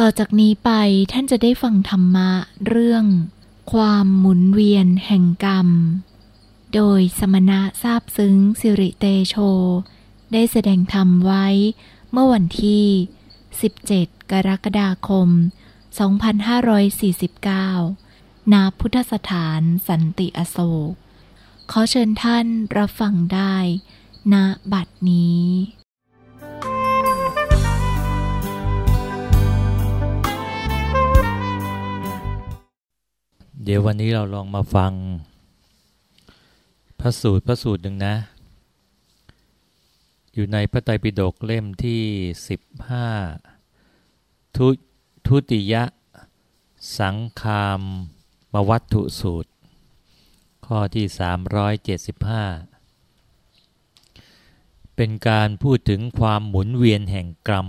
ต่อจากนี้ไปท่านจะได้ฟังธรรมะเรื่อง ความหมุนเวียนแห่งกรรม โดยสมณะทราบซึ้งสิริเตโช ได้แสดงธรรมไว้เมื่อวันที่ 17 กรกฎาคม 2549 ณ พุทธสถานสันติอโศก ขอเชิญท่านรับฟังได้ณบัดนี้ เดี๋ยววันนี้เราลองมาฟัง พระสูตรพระสูตรหนึ่งนะ อยู่ในพระไตรปิฎกเล่มที่สิบห้าทุทุติยะ สังคามมวัตถุสูตร ข้อที่สามร้อยเจ็ดสิบห้าเป็นการพูดถึงความหมุนเวียนแห่งกรรม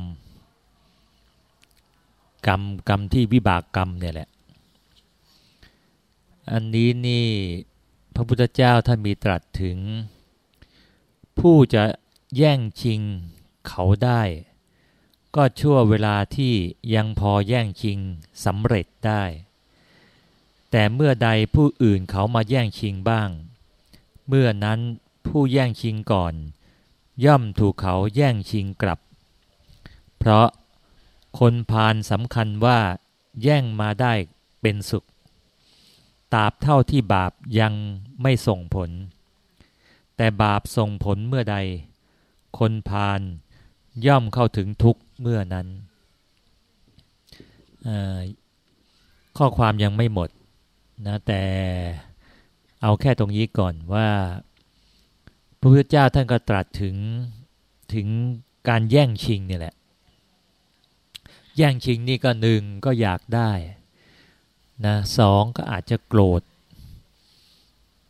กรรมกรรมที่วิบากกรรมเนี่ยแหละ อันนี้นี่พระพุทธเจ้าท่านมีตรัสถึง ผู้จะแย่งชิงเขาได้ ก็ชั่วเวลาที่ยังพอแย่งชิงสำเร็จได้ แต่เมื่อใดผู้อื่นเขามาแย่งชิงบ้าง เมื่อนั้นผู้แย่งชิงก่อน ย่อมถูกเขาแย่งชิงกลับ เพราะคนพาลสำคัญว่าแย่งมาได้เป็นสุขาบเท่าที่บาปยังไม่ส่งผล แต่บาปส่งผลเมื่อใด คนพาลย่อมเข้าถึงทุกเมื่อนั้น ข้อความยังไม่หมดนะแต่เอาแค่ตรงนี้ก่อนว่าพระพุทธเจ้าท่านก็ตรัสถึงถึงการแย่งชิงนี่แหละ แย่งชิงนี่ก็หนึ่งก็อยากได้ นะสองก็อาจจะโกรธ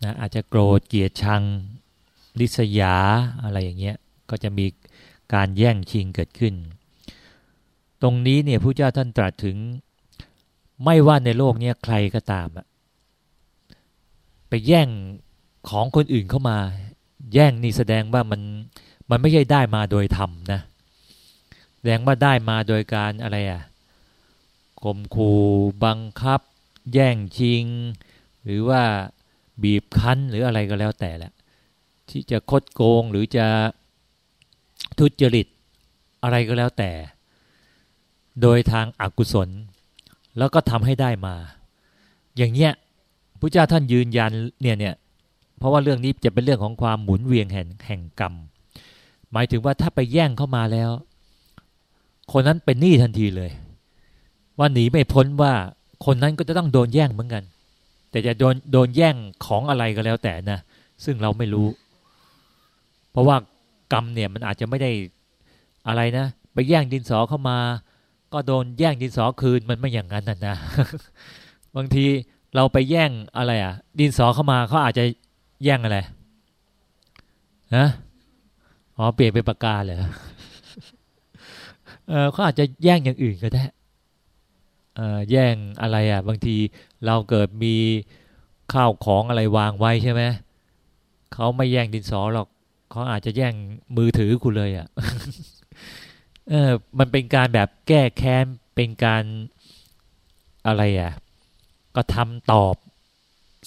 นะอาจจะโกรธเกลียดชังลิษยาอะไรอย่างเงี้ยก็จะมีการแย่งชิงเกิดขึ้น ตรงนี้เนี่ยพระเจ้าท่านตรัสถึงไม่ว่าในโลกนี้ใครก็ตามอะไปแย่งของคนอื่นเข้ามา แย่งนี่แสดงว่ามันมันไม่ใช่ได้มาโดยธรรมนะแสดงว่าได้มาโดยการอะไรอะข่มขู่บังคับ แย่งชิง หรือว่าบีบคั้นหรืออะไรก็แล้วแต่แหละ ที่จะคดโกงหรือจะทุจริตอะไรก็แล้วแต่ โดยทางอากุศล แล้วก็ทำให้ได้มา อย่างเงี้ยพระเจ้าท่านยืนยันเนี่ยเนี่ยเพราะว่าเรื่องนี้จะเป็นเรื่องของความหมุนเวียงแห่งแห่งกรรม หมายถึงว่าถ้าไปแย่งเข้ามาแล้ว คนนั้นเป็นหนี้ทันทีเลย ว่าหนีไม่พ้นว่า คนนั้นก็จะต้องโดนแย่งเหมือนกัน แต่จะโดนโดนแย่งของอะไรก็แล้วแต่นะ ซึ่งเราไม่รู้ เพราะว่ากรรมเนี่ยมันอาจจะไม่ได้อะไรนะ ไปแย่งดินสอเข้ามา ก็โดนแย่งดินสอคืนมันไม่อย่างนั้นนะนะ บางทีเราไปแย่งอะไรอะ ดินสอเข้ามาเขาอาจจะแย่งอะไรนะอ๋อเปลี่ยนเป็นปากกาเลยเออเขาอาจจะแย่งอย่างอื่นก็ได้ แย่งอะไรอะ บางทีเราเกิดมีข้าวของอะไรวางไว้ใช่ไหมเขาไม่แย่งดินสอหรอกเขาอาจจะแย่งมือถือคุณเลยอะเออมันเป็นการแบบแก้แค้นเป็นการอะไรอะ ก็ทำตอบ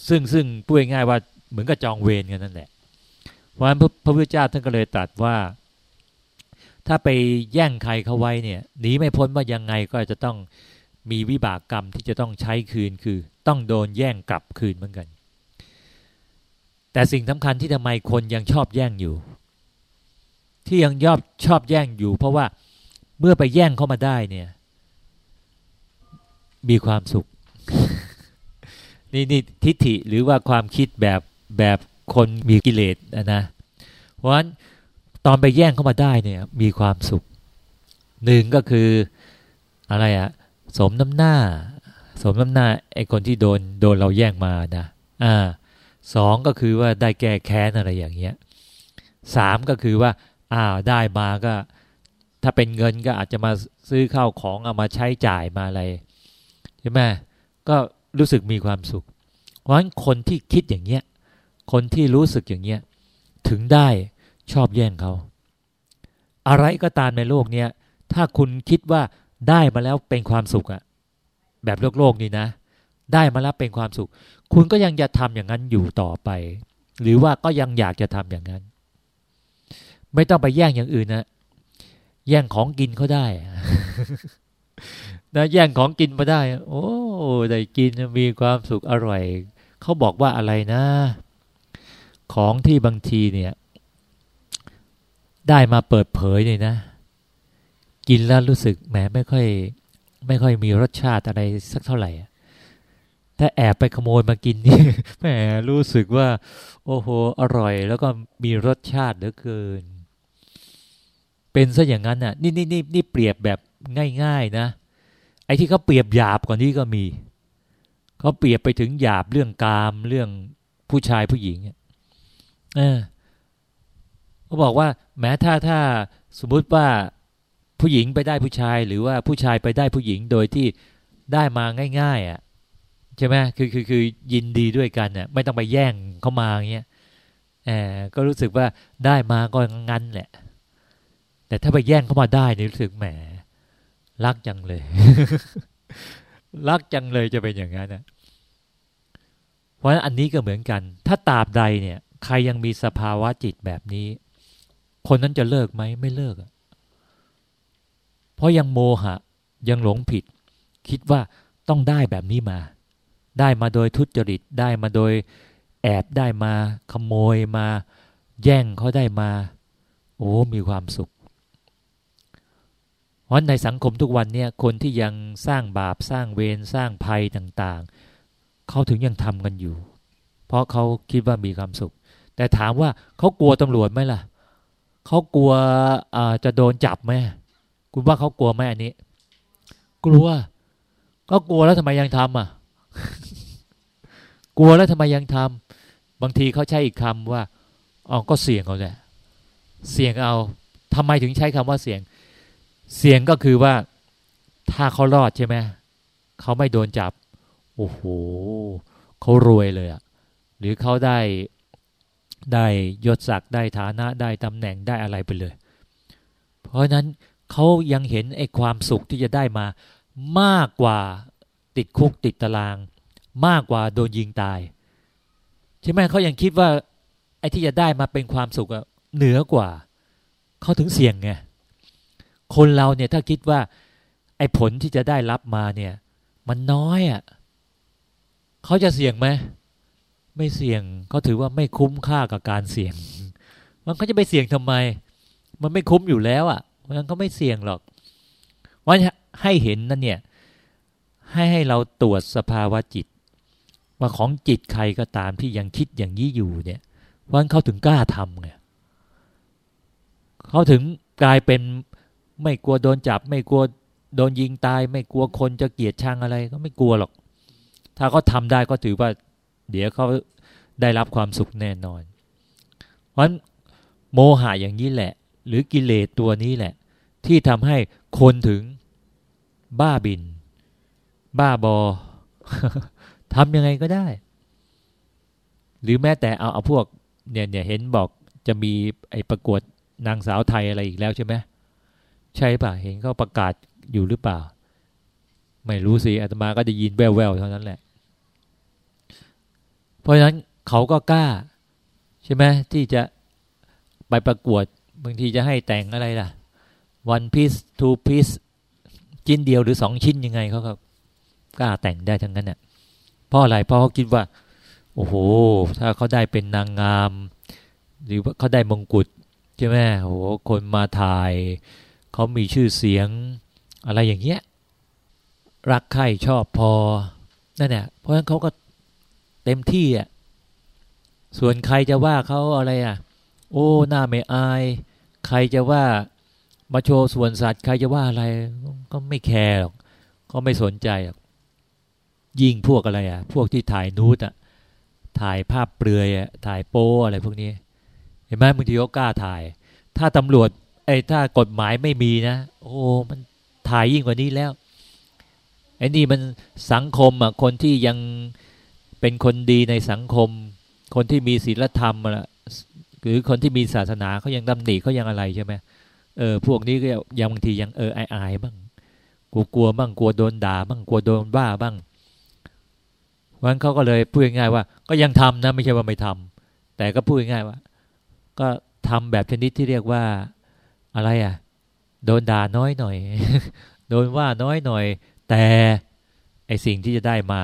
ซึ่งซึ่งพูดง่ายว่าเหมือนกับจองเวรกันนั่นแหละเพราะฉะนั้นพระพุทธเจ้าท่านก็เลยตรัสว่า ถ้าไปแย่งใครเขาไว้เนี่ยหนีไม่พ้นว่ายังไงก็จะต้อง มีวิบากกรรมที่จะต้องใช้คืนคือ ต้องโดนแย่งกลับคืนเหมือนกัน แต่สิ่งสำคัญที่ทำไมคนยังชอบแย่งอยู่ ที่ยังยอบชอบแย่งอยู่ เพราะว่าเมื่อไปแย่งเข้ามาได้เนี่ย มีความสุข นี่นี่ทิฏฐิหรือว่าความคิดแบบแบบคนมีกิเลสนะเพราะฉะนั้นตอนไปแย่งเข้ามาได้เนี่ย มีความสุขหนึ่งก็คืออะไรอะ สมน้ำหน้า สมน้ำหน้าไอ้คนที่โดนโดนเราแย่งมานะอ่าสองก็คือว่าได้แก้แค้นอะไรอย่างเงี้ยสามก็คือว่าอ้าวได้มาก็ ถ้าเป็นเงินก็อาจจะมาซื้อข้าวของเอามาใช้จ่ายมาอะไรใช่ไหมก็รู้สึกมีความสุข เพราะฉะนั้นคนที่คิดอย่างเงี้ยคนที่รู้สึกอย่างเงี้ยถึงได้ชอบแย่งเขา อะไรก็ตามในโลกเนี้ยถ้าคุณคิดว่า ได้มาแล้วเป็นความสุขอะแบบโลกโลกนี่นะ ได้มาแล้วเป็นความสุข คุณก็ยังจะทำอย่างนั้นอยู่ต่อไป หรือว่าก็ยังอยากจะทำอย่างนั้น ไม่ต้องไปแย่งอย่างอื่นนะแย่งของกินเขาได้นะแย่งของกินมาได้ โอ้ได้กินมีความสุขอร่อยเขาบอกว่าอะไรนะ ของที่บางทีเนี่ย ได้มาเปิดเผยเนี่ยนะ กินแล้วรู้สึกแหมไม่ค่อย ไม่ค่อยมีรสชาติอะไรสักเท่าไหร่ถ้าแอบไปขโมยมากินนี่แหมรู้สึกว่า โอ้โหอร่อย แล้วก็มีรสชาติเหลือเกิน เป็นซะอย่างนั้นน่ะ นี่นี่นี่นี่เปรียบแบบง่าย ๆนะ ไอ้ที่เขาเปรียบหยาบกว่านี้ก็มีเขาเปรียบไปถึงหยาบเรื่องกามเรื่องผู้ชายผู้หญิงเออเขาบอกว่า แม้ถ้าถ้าสมมุติว่า ผู้หญิงไปได้ผู้ชายหรือว่าผู้ชายไปได้ผู้หญิงโดยที่ได้มาง่าย ๆอะใช่ไหมคือคือคือยินดีด้วยกันเนี่ยไม่ต้องไปแย่งเข้ามาอย่างเงี้ยแอบก็รู้สึกว่าได้มาก็งั้นแหละ แต่ถ้าไปแย่งเข้ามาได้เนี่ยรู้สึกแหมรักจังเลย รักจังเลยจะเป็นอย่างนั้นนะเพราะฉะนั้นอันนี้ก็เหมือนกัน ถ้าตาบใดเนี่ย ใครยังมีสภาวะจิตแบบนี้ คนนั้นจะเลิกไหมไม่เลิกอะ เพราะยังโมหะยังหลงผิด คิดว่าต้องได้แบบนี้มา ได้มาโดยทุจริตได้มาโดยแอบได้มาขโมยมา แย่งเขาได้มา โอ้มีความสุขเพราะในสังคมทุกวันเนี่ยคนที่ยังสร้างบาปสร้างเวรสร้างภัยต่างๆ เขาถึงยังทำกันอยู่ เพราะเขาคิดว่ามีความสุข แต่ถามว่าเขากลัวตำรวจไหมล่ะเขากลัวจะโดนจับไหม คุณว่าเขากลัวไหมอันนี้ กลัว ก็กลัวแล้วทำไมยังทำอะ กลัวแล้วทำไมยังทำบางทีเขาใช้อีกคำว่าอ๋อก็เสี่ยงเอาแหละเสี่ยงเอาทำไมถึงใช้คำว่าเสี่ยง เสี่ยงก็คือว่าถ้าเขารอดใช่ไหมเขาไม่โดนจับ โอ้โหเขารวยเลยอะหรือเขาได้ได้ยศศักดิ์ได้ฐานะได้ตำแหน่งได้อะไรไปเลย เพราะนั้น เขายังเห็นไอ้ความสุขที่จะได้มามากกว่าติดคุกติดตาราง มากกว่าโดนยิงตายใช่ไหมเขายังคิดว่าไอ้ที่จะได้มาเป็นความสุขเหนือกว่าเขาถึงเสี่ยงไงคนเราเนี่ยถ้าคิดว่าไอ้ผลที่จะได้รับมาเนี่ย มันน้อยอะ่ะเขาจะเสี่ยงไหมไม่เสี่ยงเขาถือว่าไม่คุ้มค่ากับการเสี่ยง มันก็จะไปเสี่ยงทำไม มันไม่คุ้มอยู่แล้วอะ่ะ ราะนั้นเขาไม่เสี่ยงหรอกว่าให้เห็นนั่นเนี่ย ให้ให้เราตรวจสภาวะจิต ว่าของจิตใครก็ตามที่ยังคิดอย่างนี้อยู่เนี่ยวันเขาถึงกล้าทำไงเขาถึงกลายเป็นไม่กลัวโดนจับ ไม่กลัวโดนยิงตาย ไม่กลัวคนจะเกลียดชังอะไร ก็ไม่กลัวหรอก ถ้าเขาทำได้ก็ถือว่า เดี๋ยวเขาได้รับความสุขแน่นอน เพราะโมหะอย่างนี้แหละ หรือกิเลสตัวนี้แหละ ที่ทำให้คนถึงบ้าบิน บ้าบอทำยังไงก็ได้ หรือแม้แต่เอาเอาพวกเนี่ยเนี่ยเห็นบอกจะมีไอ้ประกวดนางสาวไทยอะไรอีกแล้วใช่ไหมใช่ป่ะเห็นเขาประกาศอยู่หรือเปล่า ไม่รู้สิอาตมาก็จะยินแววๆเท่านั้นแหละ เพราะฉะนั้นเขาก็กล้า ใช่ไหมที่จะไปประกวดบางทีจะให้แต่งอะไรล่ะ one piece two piece ชิ้นเดียวหรือสองชิ้นยังไงเขาก็กล้าแต่งได้ทั้งนั้นเน่ยเพราะอะไรเพราะเขาคิดว่า โอ้โห ถ้าเขาได้เป็นนางงาม หรือว่าเขาได้มงกุฎใช่ไหมโอ้โหคนมาถ่าย เขามีชื่อเสียงอะไรอย่างเงี้ยรักใครชอบพอนั่นแหละเพราะฉะนั้นเขาก็เต็มที่อะส่วนใครจะว่าเขาอะไรอะ โอ้หน้าไม่อาย ใครจะว่า มาโชว์ส่วนสัตว์ใครจะว่าอะไร ก็ไม่แคร์หรอกก็ไม่สนใจหรอกยิ่งพวกอะไรอะ พวกที่ถ่ายนูดอะ ถ่ายภาพเปลือยอะถ่ายโป้อะไรพวกนี้ เห็นไหมบางทีเขากล้าถ่าย ถ้าตำรวจไอ้ถ้ากฎหมายไม่มีนะ โอ้มันถ่ายยิ่งกว่านี้แล้วไอ้นี่มันสังคมอะคนที่ยังเป็นคนดีในสังคม คนที่มีศีลธรรมอะหรือคนที่มีศาสนาเขายังดำหนีเขายังอะไรใช่ไหมเเออพวกนี้ก็ยังบางทียังเอออายๆบ้างกกูกลัวบ้างกลัวโดนด่าบ้างกลัวโดนบ้าบ้างวันเขาก็เลยพูดง่ายว่า ก็ยังทำนะไม่ใช่ว่าไม่ทำแต่ก็พูดง่ายว่า ก็ทำแบบชนิดที่เรียกว่าอะไรอะ โดนด่าน้อยหน่อย โดนว่าน้อยหน่อย แต่ไอสิ่งที่จะได้มา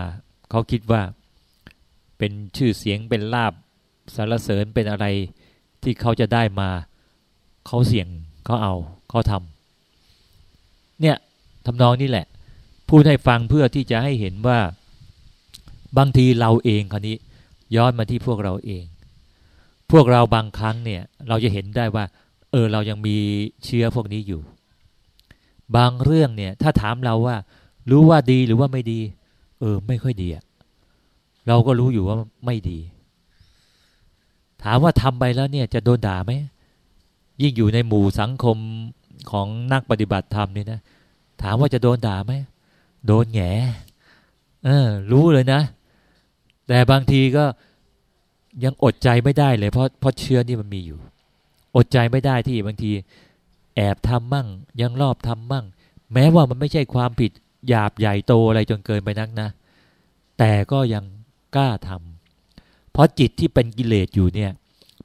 เขาคิดว่า เป็นชื่อเสียงเป็นลาบสารเสริญเป็นอะไรที่เขาจะได้มาเขาเสี่ยง เขาเอาเขาทำเนี่ยทำนองนี้แหละ พูดให้ฟังเพื่อที่จะให้เห็นว่าบางทีเราเองคราวนี้ ย้อนมาที่พวกเราเอง พวกเราบางครั้งเนี่ย เราจะเห็นได้ว่า เออเรายังมีเชื้อพวกนี้อยู่ บางเรื่องเนี่ย ถ้าถามเราว่า รู้ว่าดีหรือว่าไม่ดี เออ ไม่ค่อยดีอะเราก็รู้อยู่ว่าไม่ดี ถามว่าทำไปแล้วเนี่ย จะโดนด่าไหม ยิ่งอยู่ในหมู่สังคมของนักปฏิบัติธรรมนี่นะ ถามว่าจะโดนด่าไหม โดนแงเออ รู้เลยนะ แต่บางทีก็ยังอดใจไม่ได้เลย เพราะเพราะเชื้อนี่มันมีอยู่ อดใจไม่ได้ที่บางที แอบทำมั่ง ยังรอบทำมั่ง แม้ว่ามันไม่ใช่ความผิดหยาบใหญ่โตอะไรจนเกินไปนักนะ แต่ก็ยังกล้าทำเพราะจิตที่เป็นกิเลสอยู่เนี่ย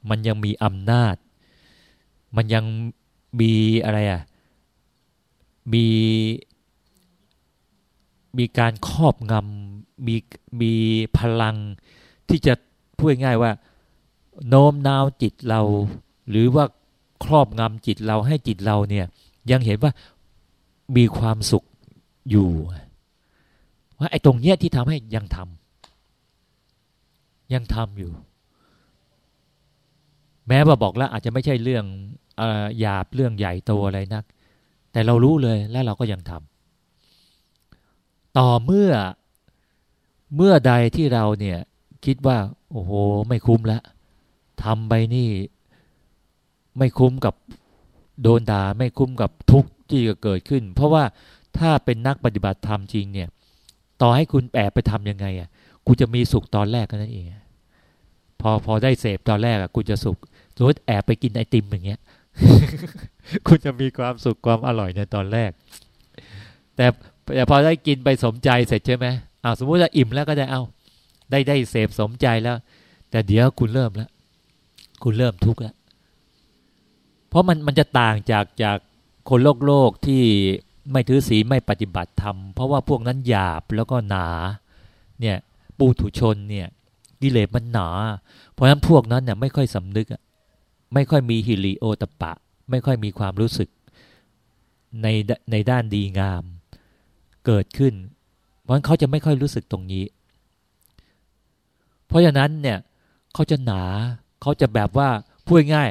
มันยังมีอำนาจ มันยังมีอะไรอะมีมีการครอบงำมีมีพลังที่จะพูดง่ายว่า โน้มน้าวจิตเรา หรือว่าครอบงำจิตเราให้จิตเราเนี่ย ยังเห็นว่ามีความสุขอยู่ ว่าไอ้ตรงเนี้ยที่ทำให้ยังทำยังทำอยู่ แม้ว่าบอกแล้วอาจจะไม่ใช่เรื่องหยาบเรื่องใหญ่โตอะไรนัก แต่เรารู้เลยและเราก็ยังทำต่อเมื่อเมื่อใดที่เราเนี่ยคิดว่า โอ้โห ไม่คุ้มแล้วทำไปนี่ ไม่คุ้มกับโดนด่าไม่คุ้มกับทุกข์ที่จะเกิดขึ้น เพราะว่าถ้าเป็นนักปฏิบัติธรรมจริงเนี่ย ต่อให้คุณแอบไปทำยังไงอะกูจะมีสุขตอนแรกก็นั่นเองพอพอได้เสพตอนแรกอะคุณจะสุข สมมติแอบไปกินไอติมอย่างเงี้ย คุณจะมีความสุขความอร่อยในตอนแรก แต่แต่พอได้กินไปสมใจเสร็จใช่ไหมอ้าวสมมุติว่าอิ่มแล้วก็ได้เอาได้ได้เสพสมใจแล้ว แต่เดี๋ยวคุณเริ่มแล้ว คุณเริ่มทุกข์แล้ว เพราะมันมันจะต่างจากจากคนโลกโลกที่ไม่ถือศีลไม่ปฏิบัติธรรม เพราะว่าพวกนั้นหยาบแล้วก็หนา เนี่ย ปูถุชนเนี่ยกิเลสมันหนา เพราะฉะนั้นพวกนั้นเนี่ยไม่ค่อยสำนึกอะ ไม่ค่อยมีฮิริโอตปะ ไม่ค่อยมีความรู้สึกในในด้านดีงาม เกิดขึ้น เพราะเขาจะไม่ค่อยรู้สึกตรงนี้ เพราะฉะนั้นเนี่ยเขาจะหนาเขาจะแบบว่าพูดง่าย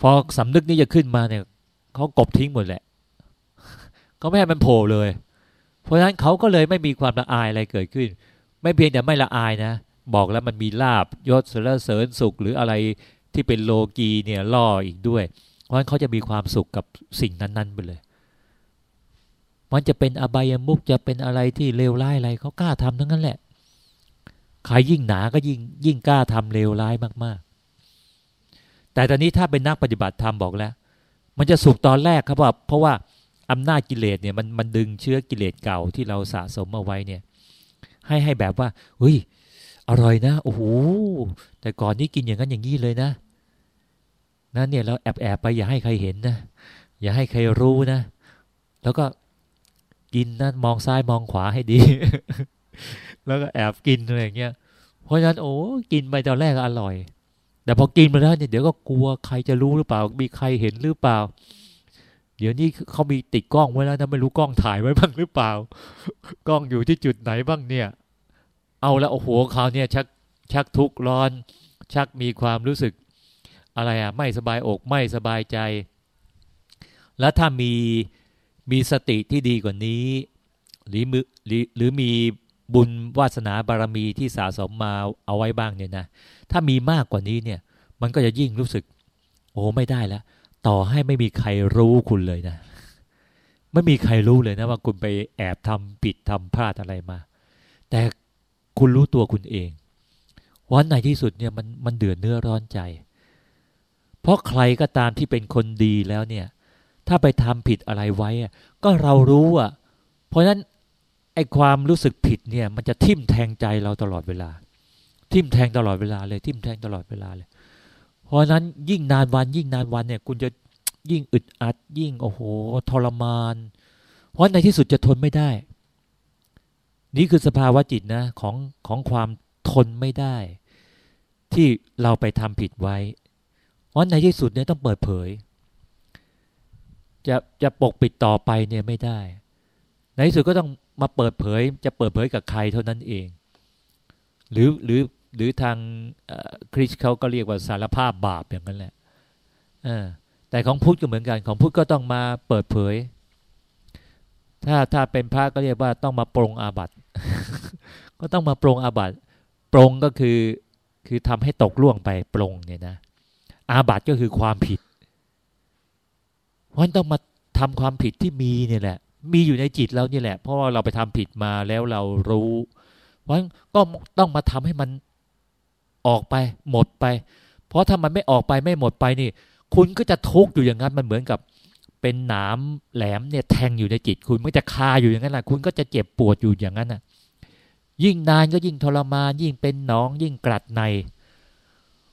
พอสำนึกนี้จะขึ้นมาเนี่ยเขากบทิ้งหมดแหละเขาไม่ให้มันโผล่เลย เพราะฉะนั้นเขาก็เลยไม่มีความละอายอะไรเกิดขึ้น ไม่เพียงแต่ไม่ละอายนะ บอกแล้วมันมีลาบยศเสริญสุขหรืออะไร ที่เป็นโลกีเนี่ยล่ออีกด้วย เพราะฉะนั้นเขาจะมีความสุขกับสิ่งนั้น ๆ ไปเลย มันจะเป็นอบายมุกจะเป็นอะไรที่เลวร้ายอะไรเขากล้าทำทั้งนั้นแหละใครยิ่งหนาก็ยิ่งยิ่งกล้าทำเลวร้ายมากๆ แต่ตอนนี้ถ้าเป็นนักปฏิบัติธรรมบอกแล้ว มันจะสุขตอนแรกครับว่าเพราะว่าอำนาจกิเลสเนี่ยมันมันดึงเชื้อกิเลสเก่าที่เราสะสมเอาไว้เนี่ย ให้ให้แบบว่าเฮ้ย อร่อยนะโอ้โหแต่ก่อนนี้กินอย่างนั้นอย่างนี้เลยนะนั่นเนี่ยเราแอบแอบไปอย่าให้ใครเห็นนะอย่าให้ใครรู้นะ แล้วก็กินนั่นมองซ้ายมองขวาให้ดี แล้วก็แอบกินอะไรอย่างเงี้ยเพราะฉะนั้นโอ้กินไปตอนแรกอร่อย แต่พอกินมาแล้วเนี่ยเดี๋ยวก็กลัวใครจะรู้หรือเปล่า มีใครเห็นหรือเปล่า เดี๋ยวนี้เขามีติดกล้องไว้แล้วนะไม่รู้กล้องถ่ายไว้บ้างหรือเปล่า กล้องอยู่ที่จุดไหนบ้างเนี่ย เอาแล้วโอ้โหเขาเนี่ยชักชักทุกข์ร้อน ชักมีความรู้สึกอะไรอะไม่สบายอกไม่สบายใจ แล้วถ้ามีมีสติที่ดีกว่านี้ หรือหรือหรือมีบุญวาสนาบารมีที่สะสมมาเอาไว้บ้างเนี่ยนะถ้ามีมากกว่านี้เนี่ยมันก็จะยิ่งรู้สึก โอ้ไม่ได้แล้วต่อให้ไม่มีใครรู้คุณเลยนะ ไม่มีใครรู้เลยนะว่าคุณไปแอบทำผิดทำพลาดอะไรมา แต่ คุณรู้ตัวคุณเองวันในที่สุดเนี่ยมันมันเดือดเนื้อร้อนใจ เพราะใครก็ตามที่เป็นคนดีแล้วเนี่ย ถ้าไปทำผิดอะไรไว้ ก็เรารู้อะ เพราะฉะนั้นไอ้ความรู้สึกผิดเนี่ย มันจะทิ่มแทงใจเราตลอดเวลา ทิ่มแทงตลอดเวลาเลย ทิ่มแทงตลอดเวลาเลย เพราะฉะนั้นยิ่งนานวันยิ่งนานวันเนี่ย คุณจะยิ่งอึดอัดยิ่งโอ้โหทรมาน เพราะในที่สุดจะทนไม่ได้ นี่คือสภาวะจิตนะของของความทนไม่ได้ ที่เราไปทำผิดไว้เพราะในที่สุดเนี่ยต้องเปิดเผย จะจะปกปิดต่อไปเนี่ยไม่ได้ ในที่สุดก็ต้องมาเปิดเผย จะเปิดเผยกับใครเท่านั้นเอง หรือหรือหรือทางคริสเขาก็เรียกว่าสารภาพบาปอย่างนั้นแหละแต่ของพุทธก็เหมือนกันของพุทธก็ต้องมาเปิดเผย ถ้าถ้าเป็นพระก็เรียกว่าต้องมาปรงอาบัติ ก็ต้องมาปรงอาบัติปรงก็คือคือทำให้ตกล่วงไปปรงเนี่ยนะ อาบัติก็คือความผิดเพราะต้องมาทำความผิดที่มีเนี่ยแหละ มีอยู่ในจิตเรานี่แหละ เพราะว่าเราไปทำผิดมาแล้วเรารู้ เพราะก็ต้องมาทำให้มันออกไปหมดไป เพราะถ้ามันไม่ออกไปไม่หมดไปนี่ คุณก็จะทุกข์อยู่อย่างนั้นมันเหมือนกับ เป็นหนามแหลมเนี่ยแทงอยู่ในจิตคุณไม่จะคาอยู่อย่างนั้นแหละคุณก็จะเจ็บปวดอยู่อย่างนั้นน่ะ ยิ่งนานก็ยิ่งทรมาน ยิ่งเป็นหนอง ยิ่งกรัดใน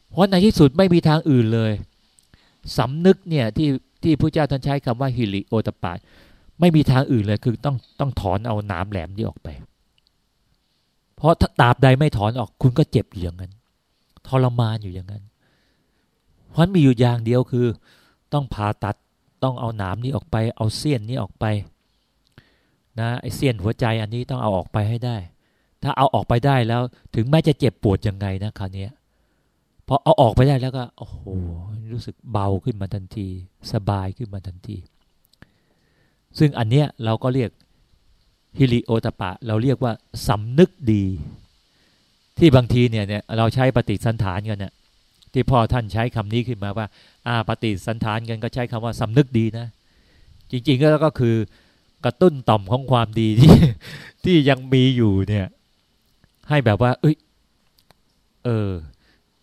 เพราะในที่สุดไม่มีทางอื่นเลยสำนึกเนี่ยที่ที่พระเจ้าท่านใช้คำว่าฮิริโอตปาไม่มีทางอื่นเลยคือต้องต้องถอนเอาหนามแหลมนี้ออกไป เพราะถ้าตาบใดไม่ถอนออกคุณก็เจ็บอยู่อย่างนั้นทรมานอยู่อย่างนั้นเพราะมีอยู่อย่างเดียวคือ ต้องผ่าตัด ต้องเอาหนามนี้ออกไป เอาเสี้ยนนี้ออกไปนะไอเสี้ยนหัวใจอันนี้ต้องเอาออกไปให้ได้ ถ้าเอาออกไปได้แล้ว ถึงแม้จะเจ็บปวดยังไงนะคราวนี้พอเอาออกไปได้แล้วก็โอ้โหรู้สึกเบาขึ้นมาทันที สบายขึ้นมาทันที ซึ่งอันเนี้ยเราก็เรียกฮิริโอตปะ เราเรียกว่าสำนึกดี ที่บางทีเนี่ยเนี่ยเราใช้ปฏิสันฐานกันเนี่ย ที่พ่อท่านใช้คำนี้ขึ้นมาว่า อาปฏิสันฐานกันก็ใช้คำว่าสำนึกดีนะ จริงๆก็ก็คือกระตุ้นต่อมของความดีที่ที่ยังมีอยู่เนี่ย ให้แบบว่า เอ้ย เออ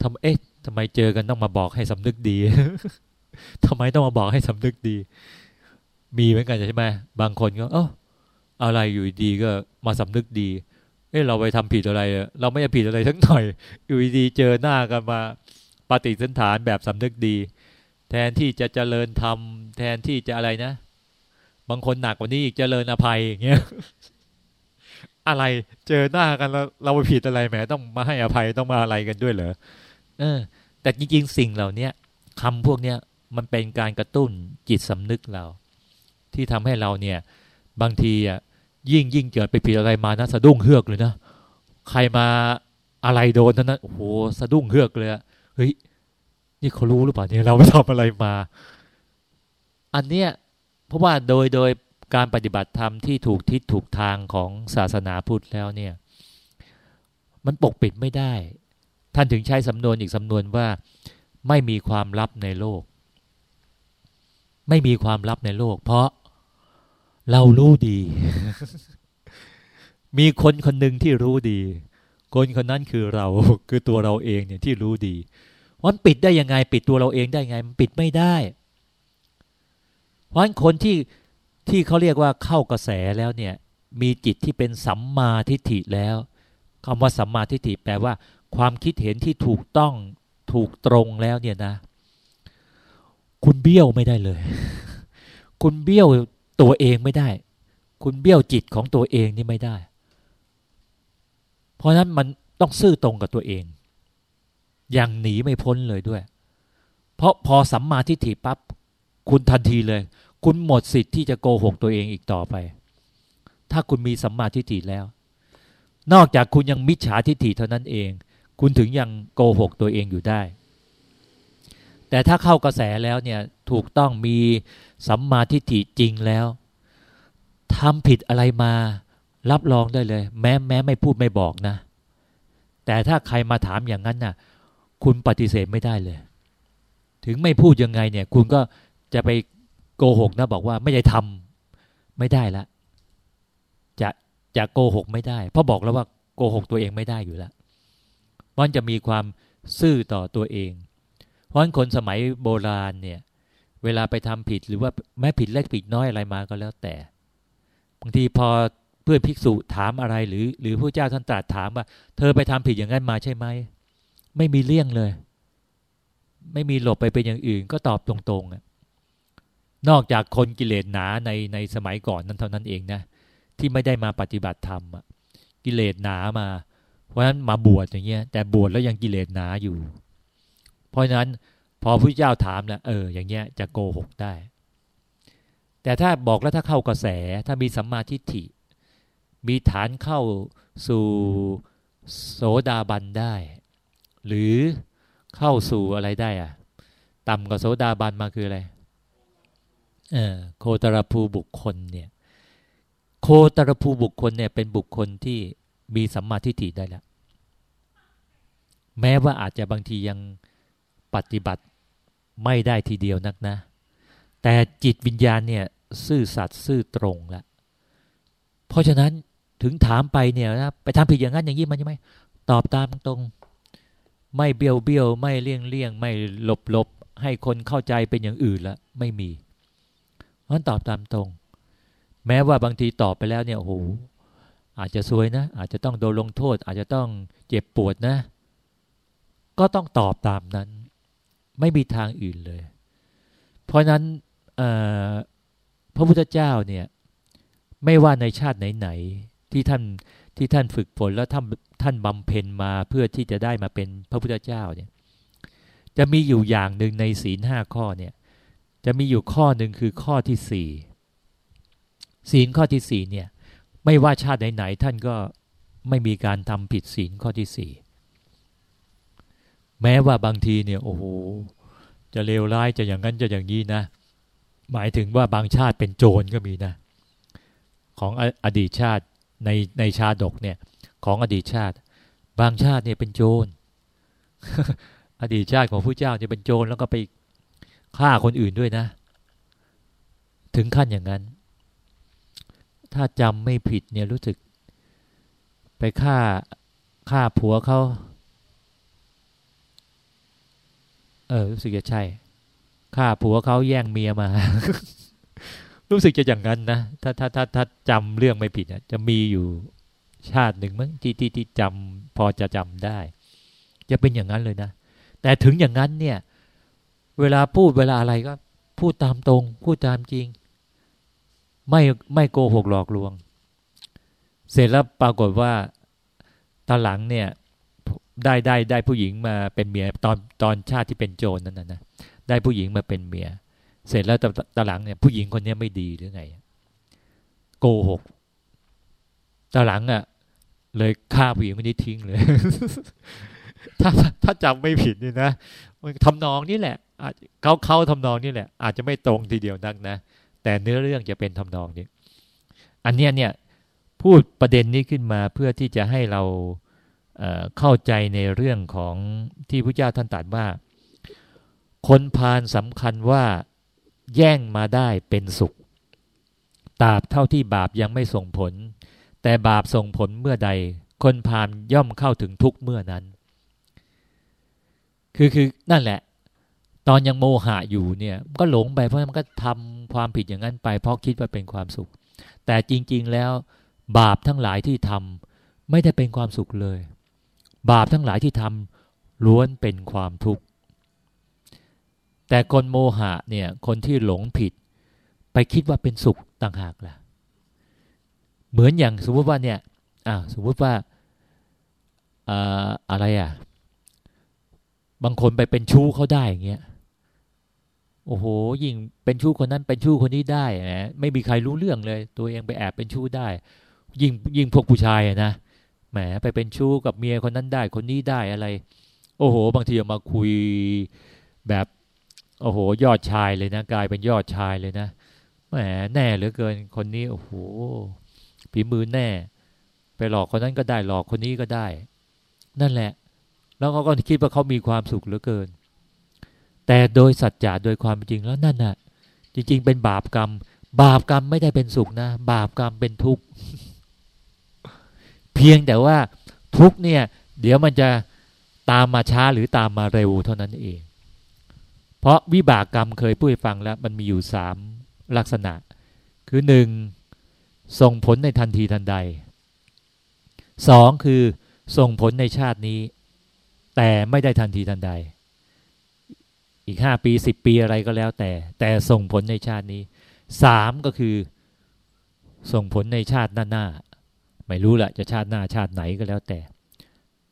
ทำเอ๊ะทำไมเจอกันต้องมาบอกให้สำนึกดีทำไมต้องมาบอกให้สำนึกดี มีเหมือนกันใช่ไหมบางคนก็เอออะไรอยู่ดีก็มาสำนึกดี เอ้เราไปทำผิดอะไร เราไม่ได้ผิดอะไรทั้งหน่อย อยู่ดีเจอหน้ากันมา ปฏิสันฐานแบบสำนึกดี แทนที่จะเจริญธรรมแทนที่จะอะไรนะ บางคนหนักกว่านี้อีกเจริญอภัยอย่างเงี้ยอะไรเจอหน้ากันแล้วเราไปผิดอะไรแหมต้องมาให้อภัยต้องมาอะไรกันด้วยเหรอเออ แต่จริงๆสิ่งเหล่านี้คำพวกเนี้ยมันเป็นการกระตุ้นจิตสำนึกเรา ที่ทำให้เราเนี่ย บางทีอะยิ่งยิ่งเกิดไปผิดอะไรมานะสะดุ้งเฮือกเลยนะใครมาอะไรโดนนั้นนะโอ้โหสะดุ้งเฮือกเลย เฮ้ยนี่เขารู้หรือเปล่าเนี่ยเราไปทำอะไรมา อันเนี้ยเพราะว่าโดยโดยการปฏิบัติธรรมที่ถูกทิศถูกทางของศาสนาพุทธแล้วเนี่ย มันปกปิดไม่ได้ ท่านถึงใช้สำนวนอีกสำนวนว่าไม่มีความลับในโลก ไม่มีความลับในโลก เพราะเรารู้ดี มีคนคนหนึ่งที่รู้ดี คนคนนั้นคือเราคือตัวเราเองเนี่ยที่รู้ดีมันปิดได้ยังไง ปิดตัวเราเองได้ไง มันปิดไม่ได้เพราะฉะนั้นคนที่ที่เขาเรียกว่าเข้ากระแสแล้วเนี่ย มีจิตที่เป็นสัมมาทิฏฐิแล้วคำว่าสัมมาทิฏฐิแปลว่า ความคิดเห็นที่ถูกต้องถูกตรงแล้วเนี่ยนะ คุณเบี้ยวไม่ได้เลย คุณเบี้ยวตัวเองไม่ได้ คุณเบี้ยวจิตของตัวเองนี่ไม่ได้ ราะฉะนั้นมันต้องซื่อตรงกับตัวเอง อย่างหนีไม่พ้นเลยด้วย เพราะพอสัมมาทิฏฐิปั๊บคุณทันทีเลย คุณหมดสิทธิ์ที่จะโกหกตัวเองอีกต่อไป ถ้าคุณมีสัมมาทิฏฐิแล้ว นอกจากคุณยังมิจฉาทิฏฐิเท่านั้นเอง คุณถึงยังโกหกตัวเองอยู่ได้ แต่ถ้าเข้ากระแสแล้วเนี่ยถูกต้องมีสัมมาทิฏฐิจริงแล้วทำผิดอะไรมา รับรองได้เลย แม้แม้ไม่พูดไม่บอกนะ แต่ถ้าใครมาถามอย่างนั้นน่ะ คุณปฏิเสธไม่ได้เลย ถึงไม่พูดยังไงเนี่ย คุณก็จะไปโกหกนะบอกว่าไม่ได้ทำไม่ได้ละจะจะโกหกไม่ได้ เพราะบอกแล้วว่าโกหกตัวเองไม่ได้อยู่แล้วมันจะมีความซื่อต่อตัวเอง เพราะคนสมัยโบราณเนี่ย เวลาไปทำผิดหรือว่าแม้ผิดเล็กผิดน้อยอะไรมาก็แล้วแต่ บางทีพอ เพื่อนภิกษุถามอะไรหรือ หรือพระเจ้าท่านตรัสถามว่า เธอไปทำผิดอย่างนั้นมาใช่ไหมไม่มีเลี่ยงเลย ไม่มีหลบไปเป็นอย่างอื่น ก็ตอบตรงๆนอกจากคนกิเลสหนาในในสมัยก่อนนั้นเท่านั้นเองนะที่ไม่ได้มาปฏิบัติธรรมกิเลสหนามา เพราะฉะนั้นมาบวชอย่างเงี้ย แต่บวชแล้วยังกิเลสหนาอยู่ เพราะฉะนั้นพอพระเจ้าถามแล้วเออ อย่างเงี้ยจะโกหกได้ แต่ถ้าบอกแล้วถ้าเข้ากระแสถ้ามีสัมมาทิฏฐิ มีฐานเข้าสู่โสดาบันได้ หรือเข้าสู่อะไรได้อะต่ำกว่าโสดาบันมาคืออะไรเออโคตรภูบุคคลเนี่ย โคตรภูบุคคลเนี่ยเป็นบุคคลที่มีสัมมาทิฏฐิได้แล้ว แม้ว่าอาจจะบางทียังปฏิบัติไม่ได้ทีเดียวนักนะ แต่จิตวิญญาณเนี่ย ซื่อสัตย์ซื่อตรงล้วเพราะฉะนั้น ถึงถามไปเนี่ยนะไปทำผิดอย่างนั้นอย่างนี้มันใช่ไหมตอบตามตรง ไม่เบี้ยวเบี้ยวไม่เลี่ยงเลี่ยงไม่หลบหลบให้คนเข้าใจเป็นอย่างอื่นล้วไม่มีเพราะตอบตามตรง แม้ว่าบางทีตอบไปแล้วเนี่ยโอ้โหอาจจะซวยนะ อาจจะต้องโดนลงโทษ อาจจะต้องเจ็บปวดนะ ก็ต้องตอบตามนั้น ไม่มีทางอื่นเลย เพราะนั้นพระพุทธเจ้าเนี่ย ไม่ว่าในชาติไหนๆ ที่ท่านที่ท่านฝึกฝนแล้วท่านท่านบำเพ็ญมาเพื่อที่จะได้มาเป็นพระพุทธเจ้าเนี่ยจะมีอยู่อย่างหนึ่งในศีลห้าข้อเนี่ยจะมีอยู่ข้อหนึ่งคือข้อที่สี่ศีลข้อที่สี่เนี่ยไม่ว่าชาติไหนๆท่านก็ไม่มีการทำผิดศีลข้อที่สี่แม้ว่าบางทีเนี่ยโอ้โหจะเลวร้ายจะอย่างนั้นจะอย่างนี้นะ หมายถึงว่าบางชาติเป็นโจรก็มีนะ ของอดีตชาติ ในในชาดกเนี่ยของอดีตชาติ บางชาติเนี่ยเป็นโจร อดีตชาติของผู้เจ้าเนี่ยเป็นโจรแล้วก็ไปฆ่าคนอื่นด้วยนะ ถึงขั้นอย่างนั้น ถ้าจำไม่ผิดเนี่ยรู้สึก ไปฆ่าฆ่าผัวเขาเออรู้สึกจะใช่ฆ่าผัวเขาแย่งเมียมา รู้สึกจะอย่างนั้นนะถ้าถ้าถ้าถ้าจำเรื่องไม่ผิดจะมีอยู่ชาติหนึ่งมั้งที่ที่ที่จำพอจะจำได้ จะเป็นอย่างนั้นเลยนะ แต่ถึงอย่างนั้นเนี่ย เวลาพูดเวลาอะไรก็ พูดตามตรง พูดตามจริง ไม่ไม่โกหกหลอกลวง เสร็จแล้วปรากฏว่าตอนหลังเนี่ย ได้ได้ได้ผู้หญิงมาเป็นเมียตอนตอนชาติที่เป็นโจรนั่นนะนะได้ผู้หญิงมาเป็นเมีย เสร็จแล้วตอนหลังเนี่ยผู้หญิงคนนี้ไม่ดีหรือไง โกหกตอนหลังอะ่ะ เลยฆ่าผู้หญิงคนนี้ทิ้งเลย ถ้าถ้าจำไม่ผิดนี่นะทำนองนี่แหละเขาเขาทำนองนี่แหละ อาจจะไม่ตรงทีเดียวนักนะแต่เนื้อเรื่องจะเป็นทำนองนี้ อันนี้เนี่ยพูดประเด็นนี้ขึ้นมาเพื่อที่จะให้เราเเข้าใจในเรื่องของที่พระเจ้าท่านตรัสว่า คนพาลสำคัญว่า แย่งมาได้เป็นสุขตราบเท่าที่บาปยังไม่ส่งผล แต่บาปส่งผลเมื่อใด คนพาลย่อมเข้าถึงทุกเมื่อนั้น คือคือนั่นแหละ ตอนยังโมหะอยู่เนี่ยก็หลงไปเพราะมันก็ทำความผิดอย่างนั้นไป เพราะคิดว่าเป็นความสุข แต่จริง ๆแล้ว บาปทั้งหลายที่ทำไม่ได้เป็นความสุขเลย บาปทั้งหลายที่ทำล้วนเป็นความทุกข์ แต่คนโมหะเนี่ยคนที่หลงผิด ไปคิดว่าเป็นสุขต่างหากล่ะ เหมือนอย่างสมมติว่าเนี่ยอ่าสมมติว่าอะไรอะ บางคนไปเป็นชู้เขาได้อย่างเงี้ยโอ้โห ยิ่งเป็นชู้คนนั้นเป็นชู้คนนี้ได้นะไม่มีใครรู้เรื่องเลย ตัวเองไปแอบเป็นชู้ได้ ยิ่งยิ่งพวกผู้ชายนะแหมไปเป็นชู้กับเมียคนนั้นได้คนนี้ได้อะไร โอ้โห บางทีมาคุยแบบ โอ้โห ยอดชายเลยนะกลายเป็นยอดชายเลยนะแหมแน่เหลือเกินคนนี้โอ้โหผีมือแน่ ไปหลอกคนนั้นก็ได้หลอกคนนี้ก็ได้ นั่นแหละ แล้วเขาก็คิดว่าเขามีความสุขเหลือเกิน แต่โดยสัจจะโดยความจริงแล้วนั่นน่ะ จริง ๆ เป็นบาปกรรม บาปกรรมไม่ได้เป็นสุขนะ บาปกรรมเป็นทุกข์เพียงแต่ว่าทุกเนี่ย เดี๋ยวมันจะตามมาช้าหรือตามมาเร็วเท่านั้นเอง เพราะวิบากกรรมเคยพูดให้ฟังแล้วมันมีอยู่สามลักษณะ คือหนึ่งส่งผลในทันทีทันใดสองคือส่งผลในชาตินี้ แต่ไม่ได้ทันทีทันใด อีกห้าปีสิบปีอะไรก็แล้วแต่ แต่ส่งผลในชาตินี้สามก็คือ ส่งผลในชาติหน้าหน้าไม่รู้แหละจะชาติหน้าชาติไหนก็แล้วแต่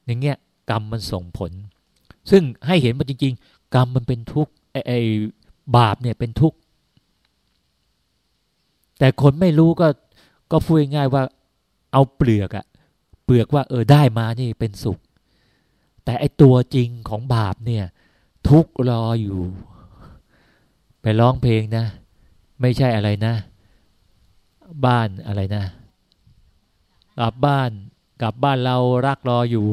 อย่างเงี้ยกรรมมันส่งผล ซึ่งให้เห็นว่าจริง ๆ กรรมมันเป็นทุกข์ ไอ้บาปเนี่ยเป็นทุกข์ แต่คนไม่รู้ก็ก็พูดง่ายว่าเอาเปลือกอะเปลือกว่าเออได้มานี่เป็นสุข แต่ไอตัวจริงของบาปเนี่ย ทุกรออยู่ ไปร้องเพลงนะ ไม่ใช่อะไรนะ บ้านอะไรนะ กลับบ้าน กลับบ้านเรารักรออยู่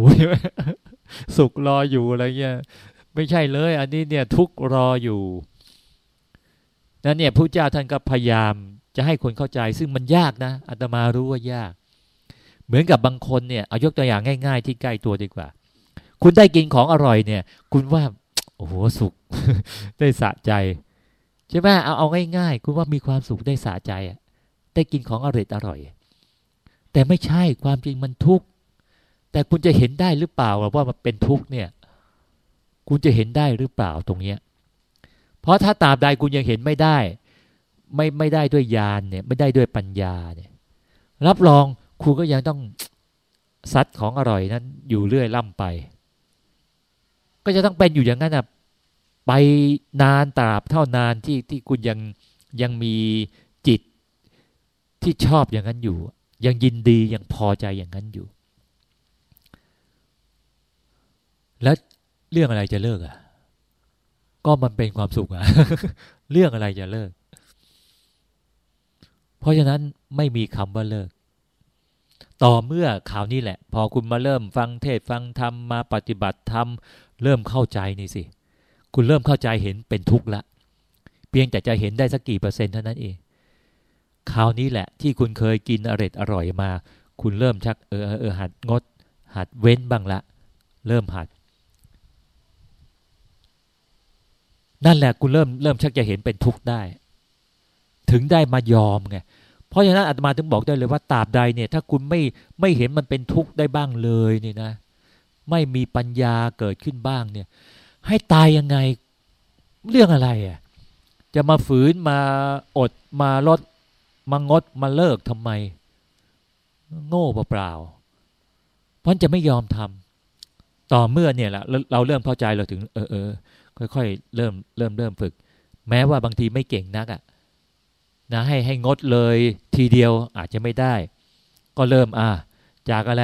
สุขรออยู่อะไรเงี้ย ไม่ใช่เลย อันนี้เนี่ยทุกรออยู่นั่นเนี่ยพระเจ้าท่านก็พยายามจะให้คนเข้าใจ ซึ่งมันยากนะอาตมารู้ว่ายาก เหมือนกับบางคนเนี่ยเอายกตัวอย่างง่าย ๆ ที่ใกล้ตัวดีกว่า คุณได้กินของอร่อยเนี่ย คุณว่าโอ้โหสุขได้สะใจใช่ไหมเอาเอาง่ายๆ คุณว่ามีความสุขได้สะใจอะได้กินของอร่อยอร่อย แต่ไม่ใช่ความจริงมันทุกข์แต่คุณจะเห็นได้หรือเปล่าว่ามันเป็นทุกข์เนี่ย คุณจะเห็นได้หรือเปล่าตรงเนี้ย เพราะถ้าตราบใดคุณยังเห็นไม่ได้ ไม่ไม่ได้ด้วยญาณเนี่ย ไม่ได้ด้วยปัญญาเนี่ย รับรองคุณก็ยังต้องซัดของอร่อยนั้น อยู่เรื่อยล่ำไป ก็จะต้องเป็นอยู่อย่างนั้นอะไปนานตราบเท่านานที่ที่คุณยังยังมีจิตที่ชอบอย่างนั้นอยู่ ยังยินดียังพอใจอย่างนั้นอยู่ แล้ว เรื่องอะไรจะเลิกอะ ก็มันเป็นความสุขอะเรื่องอะไรจะเลิก เพราะฉะนั้นไม่มีคำว่าเลิก ต่อเมื่อข่าวนี้แหละ พอคุณมาเริ่มฟังเทศฟังธรรมมาปฏิบัติธรรมเริ่มเข้าใจนี่สิ คุณเริ่มเข้าใจเห็นเป็นทุกข์ละ เพียงแต่จะเห็นได้สักกี่เปอร์เซ็นต์เท่านั้นเองคราวนี้แหละที่คุณเคยกินอร่อยอร่อยมา คุณเริ่มชักเออเออหัดงด หัดเว้นบ้างละ เริ่มหัด นั่นแหละกูเริ่มเริ่มชักจะเห็นเป็นทุกข์ได้ ถึงได้มายอมไงเพราะฉะนั้นอาตมาถึงบอกได้เลยว่าตราบใดเนี่ย ถ้าคุณไม่ไม่เห็นมันเป็นทุกข์ได้บ้างเลยนี่นะ ไม่มีปัญญาเกิดขึ้นบ้างเนี่ย ให้ตายยังไงเรื่องอะไรอะจะมาฝืนมาอดมาลดมางดมาเลิกทำไม โง่เปล่าเพราะจะไม่ยอมทำต่อเมื่อเนี่ยแหละเราเริ่มเข้าใจเราถึง เออเออ ค่อยๆ เริ่มเริ่มเริ่มฝึก แม้ว่าบางทีไม่เก่งนักอะ่ะนะให้ให้งดเลยทีเดียวอาจจะไม่ได้ ก็เริ่มอ่าจากอะไร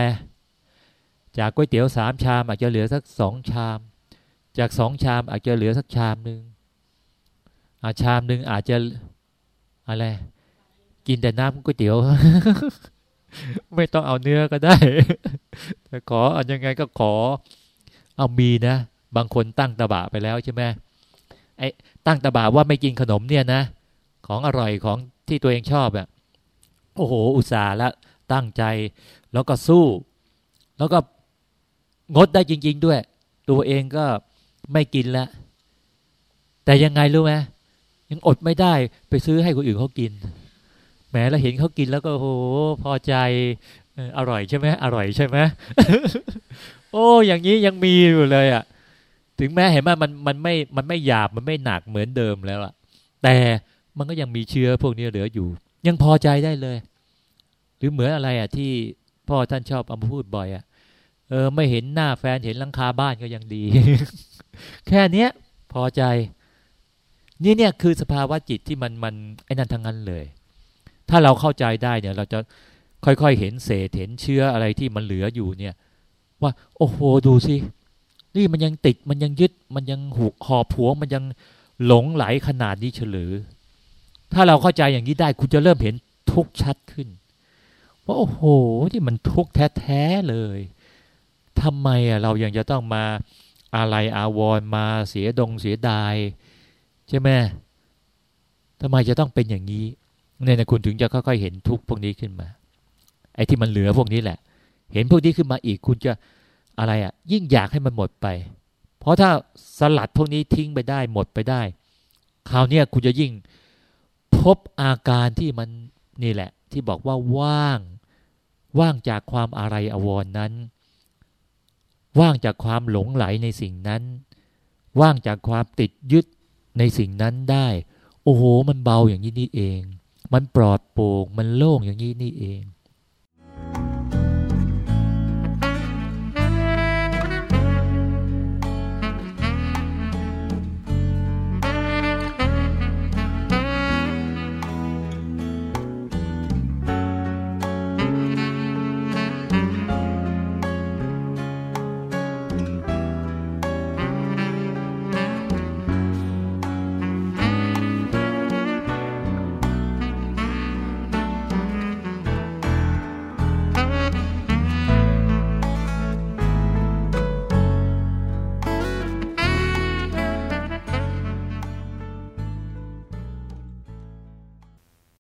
จากก๋วยเตี๋ยวสามชาม อาจจะเหลือสักสองชาม จากสองชามอาจจะเหลือสักชามหนึ่งอาชามหนึ่งอาจจะอะไร กินแต่น้ำก๋วยเตี๋ยวไม่ต้องเอาเนื้อก็ได้แต่ขออันยังไงก็ขอเอามีนะ บางคนตั้งตะบะไปแล้วใช่ไหมไอ้ตั้งตะบะว่าไม่กินขนมเนี่ยนะ ของอร่อยของที่ตัวเองชอบอะโอ้โห อุตส่าห์ล้วตั้งใจ แล้วก็สู้ แล้วก็งดได้จริง ๆ ด้วย ตัวเองก็ไม่กินล้วแต่ยังไงรู้ไหมยังอดไม่ได้ไปซื้อให้คนอื่นเขากินแหมเราเห็นเขากินแล้วก็โอ้โหพอใจอร่อยใช่ไหมอร่อยใช่ไหมโอ้ อย่างนี้ยังมีอยู่เลยอะ่ะ ถึงแม้เห็นว่ามันมันไม่มันไม่หยาบมันไม่หนักเหมือนเดิมแล้วอะแต่มันก็ยังมีเชื้อพวกนี้เหลืออยู่ ยังพอใจได้เลย หรือเหมือนอะไรอะที่พ่อท่านชอบเอามาพูดบ่อยอะเออ ไม่เห็นหน้าแฟนเห็นลังคาบ้านก็ยังดี แค่เนี้ยพอใจ นี่เนี่ยคือสภาวะจิตที่มันมันไอ้นั่นทั้งนั้นเลย ถ้าเราเข้าใจได้เนี่ย เราจะค่อยๆเห็นเศษเห็นเชื้ออะไรที่มันเหลืออยู่เนี่ย ว่า โอ้โหดูสิ นี่มันยังติดมันยังยึดมันยังหูหอบผัวมันยังหลงไหลขนาดนี้เฉลือ ถ้าเราเข้าใจอย่างนี้ได้คุณจะเริ่มเห็นทุกชัดขึ้นว่าโอ้โหที่มันทุกแท้ๆเลยทำไมอะเรายังจะต้องมาอะไรอาวรมาเสียดงเสียดายใช่ไหมทำไมจะต้องเป็นอย่างนี้เนี่ยนะคุณถึงจะค่อยๆเห็นทุกพวกนี้ขึ้นมา ไอ้ที่มันเหลือพวกนี้แหละ เห็นพวกนี้ขึ้นมาอีกคุณจะ อะไรอะ่ะ ยิ่งอยากให้มันหมดไป เพราะถ้าสลัดพวกนี้ทิ้งไปได้หมดไปได้ คราวนี้คุณจะยิ่งพบอาการที่มันนี่แหละ ที่บอกว่าว่าง ว่างจากความอะไรอวรนนั้น ว่างจากความหลงไหลในสิ่งนั้น ว่างจากความติดยึดในสิ่งนั้นได้ โอ้โห มันเบาอย่างนี้นี่เอง มันปลอดโปร่งมันโล่งอย่างนี้นี่เอง